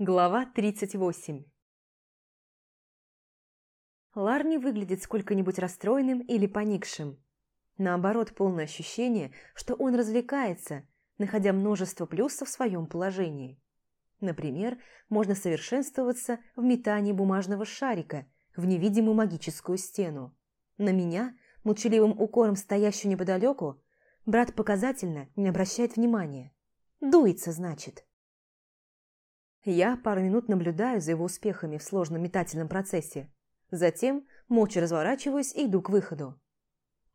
Глава 38 Лар не выглядит сколько-нибудь расстроенным или поникшим. Наоборот, полное ощущение, что он развлекается, находя множество плюсов в своем положении. Например, можно совершенствоваться в метании бумажного шарика в невидимую магическую стену. На меня, молчаливым укором стоящую неподалеку, брат показательно не обращает внимания. Дуется, значит. Я пару минут наблюдаю за его успехами в сложном метательном процессе. Затем молча разворачиваюсь и иду к выходу.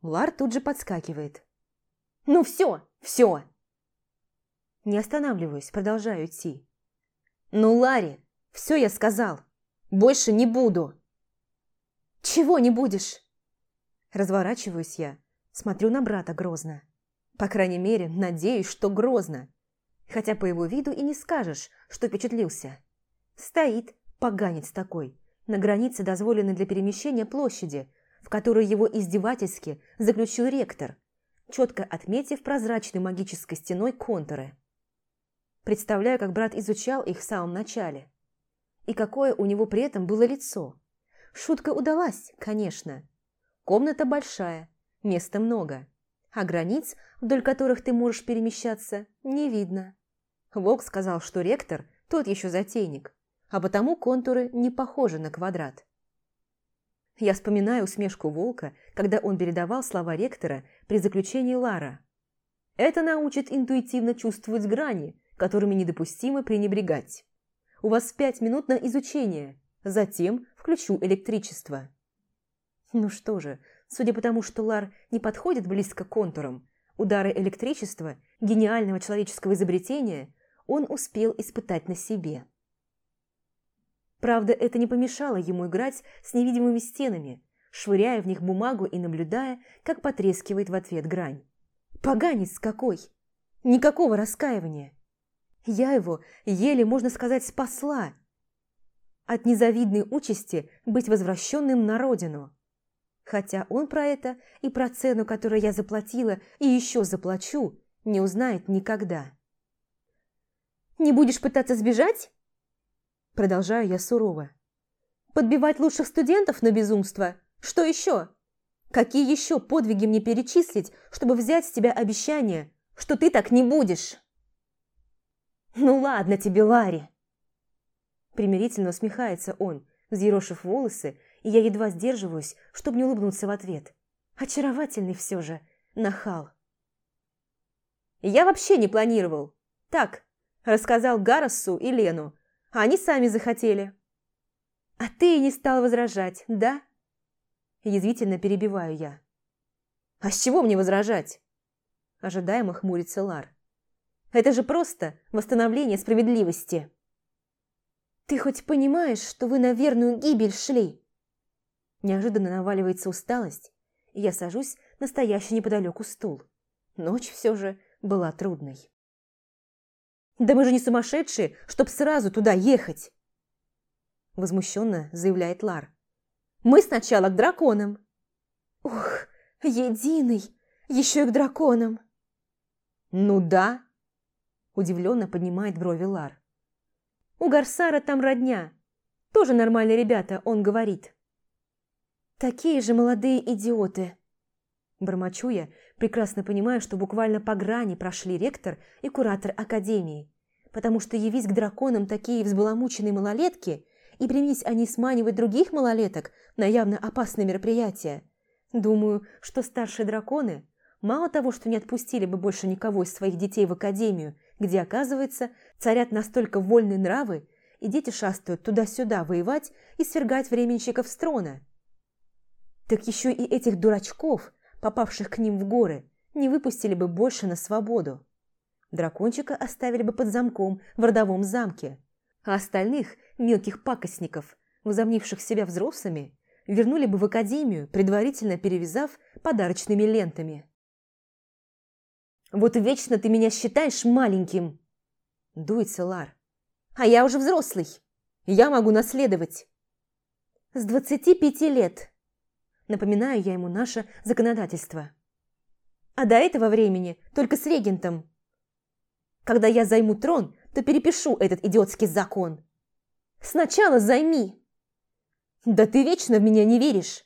Лар тут же подскакивает. «Ну все, все!» Не останавливаюсь, продолжаю идти. «Ну, Ларри, все я сказал. Больше не буду». «Чего не будешь?» Разворачиваюсь я, смотрю на брата грозно. По крайней мере, надеюсь, что грозно. Хотя по его виду и не скажешь, что впечатлился. Стоит, поганец такой, на границе дозволенной для перемещения площади, в которую его издевательски заключил ректор, четко отметив прозрачной магической стеной контуры. Представляю, как брат изучал их в самом начале. И какое у него при этом было лицо. Шутка удалась, конечно. Комната большая, места много, а границ, вдоль которых ты можешь перемещаться, не видно. Волк сказал, что ректор – тот еще затейник, а потому контуры не похожи на квадрат. Я вспоминаю усмешку Волка, когда он передавал слова ректора при заключении Лара. Это научит интуитивно чувствовать грани, которыми недопустимо пренебрегать. У вас пять минут на изучение, затем включу электричество. Ну что же, судя по тому, что Лар не подходит близко к контурам, удары электричества, гениального человеческого изобретения, он успел испытать на себе. Правда, это не помешало ему играть с невидимыми стенами, швыряя в них бумагу и наблюдая, как потрескивает в ответ грань. Поганец какой! Никакого раскаивания! Я его еле, можно сказать, спасла от незавидной участи быть возвращенным на родину. Хотя он про это и про цену, которую я заплатила и еще заплачу, не узнает никогда. «Не будешь пытаться сбежать?» Продолжаю я сурово. «Подбивать лучших студентов на безумство? Что еще? Какие еще подвиги мне перечислить, чтобы взять с тебя обещание, что ты так не будешь?» «Ну ладно тебе, Ларри!» Примирительно усмехается он, взъерошив волосы, и я едва сдерживаюсь, чтобы не улыбнуться в ответ. Очаровательный все же, нахал. «Я вообще не планировал. Так, рассказал Гарасу и Лену, а они сами захотели». «А ты и не стал возражать, да?» Язвительно перебиваю я. «А с чего мне возражать?» Ожидаемо хмурится Лар. Это же просто восстановление справедливости. Ты хоть понимаешь, что вы на верную гибель шли? Неожиданно наваливается усталость, и я сажусь на стоящий неподалеку стул. Ночь все же была трудной. «Да мы же не сумасшедшие, чтоб сразу туда ехать!» Возмущенно заявляет Лар. «Мы сначала к драконам!» «Ух, единый! Еще и к драконам!» «Ну да!» Удивленно поднимает брови Лар. «У Гарсара там родня. Тоже нормальные ребята, он говорит». «Такие же молодые идиоты!» Бормочу я, прекрасно понимая, что буквально по грани прошли ректор и куратор академии, потому что явись к драконам такие взбаламученные малолетки, и примись они сманивать других малолеток на явно опасные мероприятия. Думаю, что старшие драконы мало того, что не отпустили бы больше никого из своих детей в академию, где, оказывается, царят настолько вольные нравы, и дети шастают туда-сюда воевать и свергать временщиков с трона. Так еще и этих дурачков, попавших к ним в горы, не выпустили бы больше на свободу. Дракончика оставили бы под замком в родовом замке, а остальных мелких пакостников, возомнивших себя взрослыми, вернули бы в академию, предварительно перевязав подарочными лентами. Вот вечно ты меня считаешь маленьким!» Дуется Лар. «А я уже взрослый. Я могу наследовать». «С двадцати пяти лет». Напоминаю я ему наше законодательство. А до этого времени только с регентом. Когда я займу трон, то перепишу этот идиотский закон. Сначала займи!» «Да ты вечно в меня не веришь!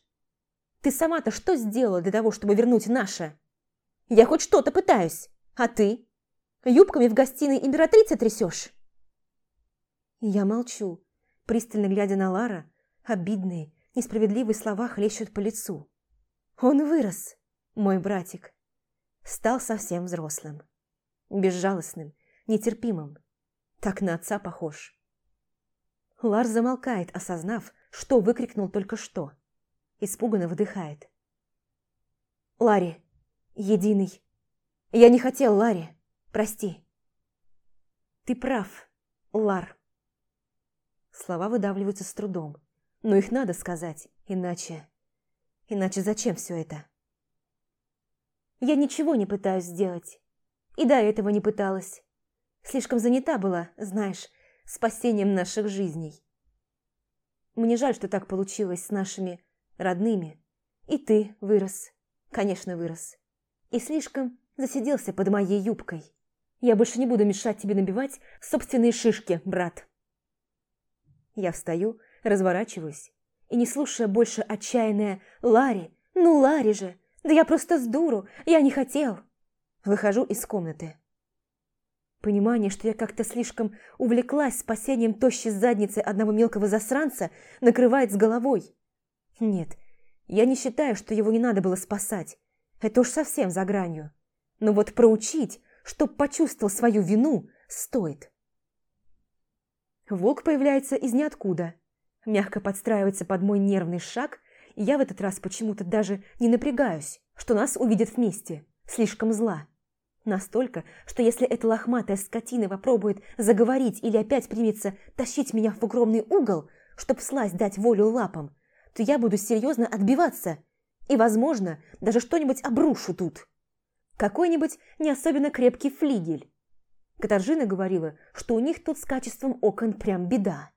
Ты сама-то что сделала для того, чтобы вернуть наше? Я хоть что-то пытаюсь, а ты? Юбками в гостиной императрицы трясешь?» Я молчу, пристально глядя на Лара, обидные, несправедливые слова хлещут по лицу. Он вырос, мой братик. Стал совсем взрослым. Безжалостным, нетерпимым. Так на отца похож. Лар замолкает, осознав, что выкрикнул только что. Испуганно выдыхает. «Ларри, единый. Я не хотел, Ларри. Прости». «Ты прав, Лар». Слова выдавливаются с трудом, но их надо сказать, иначе... Иначе зачем все это? Я ничего не пытаюсь сделать. И до этого не пыталась. Слишком занята была, знаешь, спасением наших жизней. Мне жаль, что так получилось с нашими родными. И ты вырос. Конечно, вырос. И слишком засиделся под моей юбкой. Я больше не буду мешать тебе набивать собственные шишки, брат. Я встаю, разворачиваюсь и, не слушая больше отчаянная «Ларри, ну Ларри же, да я просто с дуру, я не хотел!» Выхожу из комнаты. Понимание, что я как-то слишком увлеклась спасением тощей задницы одного мелкого засранца, накрывает с головой. Нет, я не считаю, что его не надо было спасать. Это уж совсем за гранью. Но вот проучить, чтоб почувствовал свою вину, стоит. Волк появляется из ниоткуда. Мягко подстраивается под мой нервный шаг, и я в этот раз почему-то даже не напрягаюсь, что нас увидят вместе. Слишком зла. Настолько, что если эта лохматая скотина попробует заговорить или опять примется тащить меня в укромный угол, чтоб сласть дать волю лапам, то я буду серьезно отбиваться и, возможно, даже что-нибудь обрушу тут. Какой-нибудь не особенно крепкий флигель Катаржина говорила, что у них тут с качеством окон прям беда.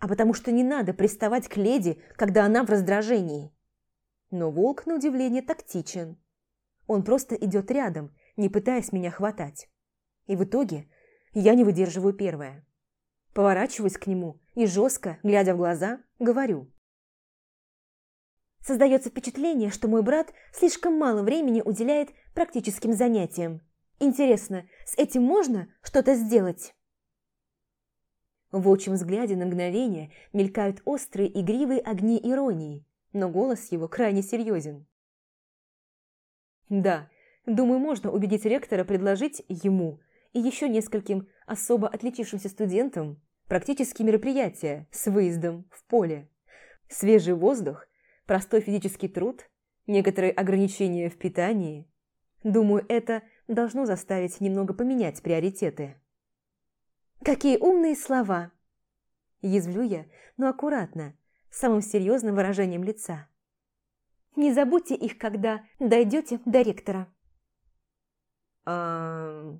А потому что не надо приставать к леди, когда она в раздражении. Но волк, на удивление, тактичен. Он просто идет рядом, не пытаясь меня хватать. И в итоге я не выдерживаю первое. Поворачиваюсь к нему и жестко, глядя в глаза, говорю. Создается впечатление, что мой брат слишком мало времени уделяет практическим занятиям. Интересно, с этим можно что-то сделать? В волчьем взгляде на мгновение мелькают острые игривые огни иронии, но голос его крайне серьезен. Да, думаю, можно убедить ректора предложить ему и еще нескольким особо отличившимся студентам практические мероприятия с выездом в поле. Свежий воздух, простой физический труд, некоторые ограничения в питании. Думаю, это должно заставить немного поменять приоритеты. «Какие умные слова!» Язвлю я, но аккуратно, самым серьезным выражением лица. «Не забудьте их, когда дойдете до ректора». «А...»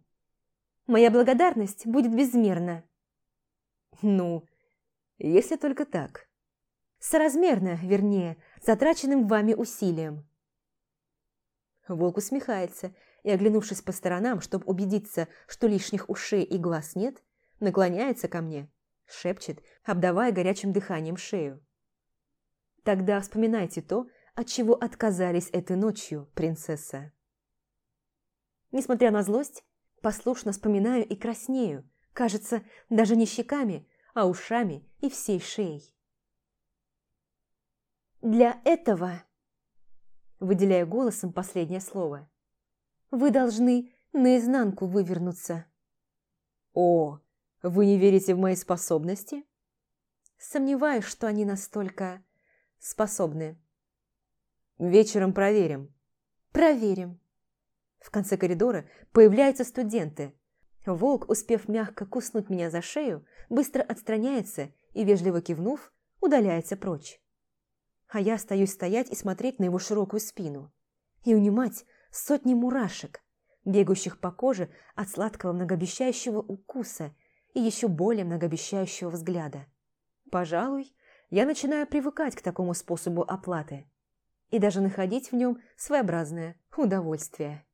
«Моя благодарность будет безмерна». «Ну, если только так». «Соразмерно, вернее, затраченным вами усилием». Волк усмехается и, оглянувшись по сторонам, чтобы убедиться, что лишних ушей и глаз нет, наклоняется ко мне, шепчет, обдавая горячим дыханием шею. «Тогда вспоминайте то, от чего отказались этой ночью, принцесса». Несмотря на злость, послушно вспоминаю и краснею, кажется, даже не щеками, а ушами и всей шеей. «Для этого...» выделяя голосом последнее слово. «Вы должны наизнанку вывернуться». «О, вы не верите в мои способности?» «Сомневаюсь, что они настолько способны». «Вечером проверим». «Проверим». В конце коридора появляются студенты. Волк, успев мягко куснуть меня за шею, быстро отстраняется и, вежливо кивнув, удаляется прочь а я остаюсь стоять и смотреть на его широкую спину. И унимать сотни мурашек, бегущих по коже от сладкого многообещающего укуса и еще более многообещающего взгляда. Пожалуй, я начинаю привыкать к такому способу оплаты и даже находить в нем своеобразное удовольствие.